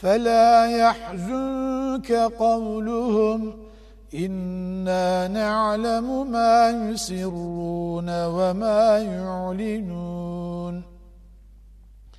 فلا يحزنك قولهم إنا نعلم ما يسرون وما يعلنون.